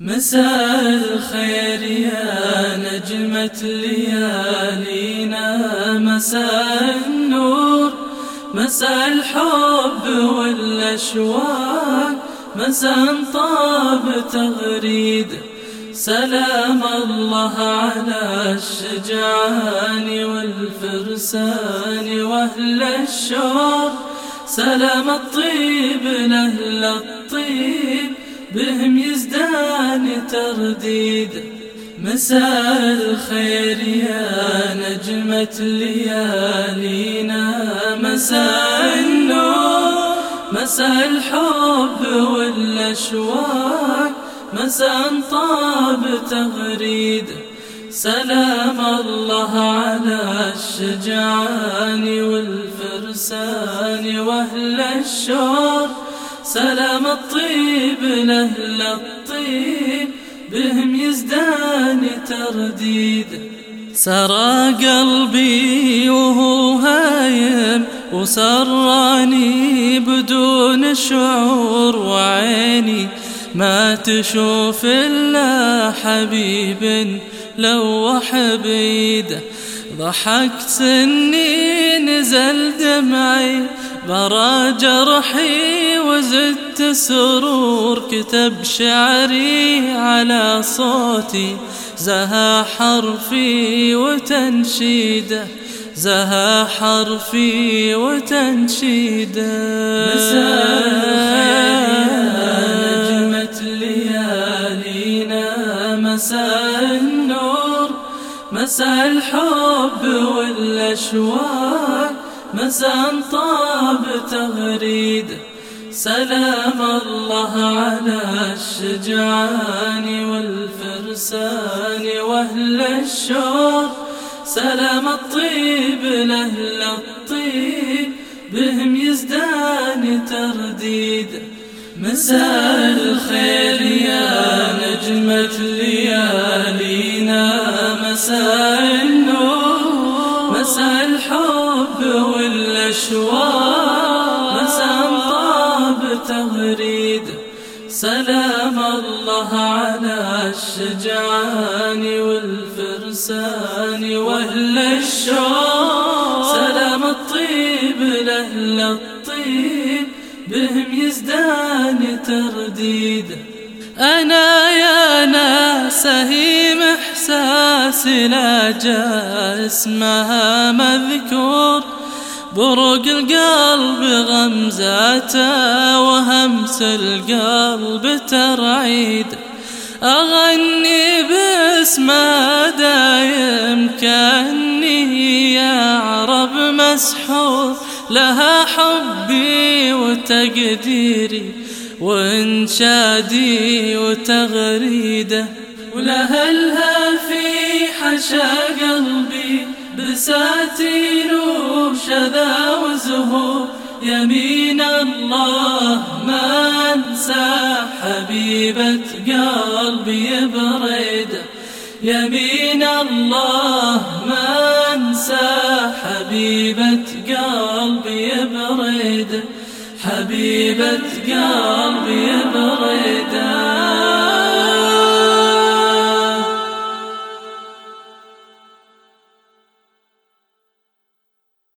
مساء الخير يا نجمة ليالينا. مساء النور مساء الحب والأشواق مساء طاب تغريد. سلام الله على الشجعان والفرسان وأهل الشور. سلام الطيب لأهل الطيب بهم يزدان ترديد مساء الخير يا نجمة ليالينا. مساء النور مساء الحب والأشواق مساء طاب تغريد. سلام الله على الشجعان والفرسان وأهل الشور سلام الطيب لأهل الطيب بهم يزدان ترديد. سرى قلبي وهو هايم وسراني بدون شعور وعيني. ما تشوف إلا حبيب لوح بيده ضحكت سني نزل دمعي برا جرحي وزدت سرور كتب شعري على صوتي. زها حرفي وتنشيده زها حرفي وتنشيده. مساء الخير نجمة ليالينا مساء النور مساء الحب والأشواق مساء طاب تغريد. سلام الله على الشجعان والفرسان وأهل الشور. سلام الطيب لأهل الطيب بهم يزدان ترديد. مساء الخير يا نجمة ليالينا. مساء والأشواق مساء طاب تغريد. سلام الله على الشجعان والفرسان وأهل الشوق. سلام الطيب لأهل الطيب. بهم يزدان ترديد. أنا يا ناس هيم إحساسي لا جاء اسمها مذكور. برق القلب غمزاته وهمس القلب ترعيد. أغني باسمه دايم كأني يا عرب مسحور. لها حبي وتقديري وانشادي وتغريده. ولهلها في حشا قلبي بساتين وشذا وزهور يمين الله ما انسى حبيبة قلبي بريدة يمين الله ما انسى حبيبة قلبي بريدة حبيبة قلبي بريدة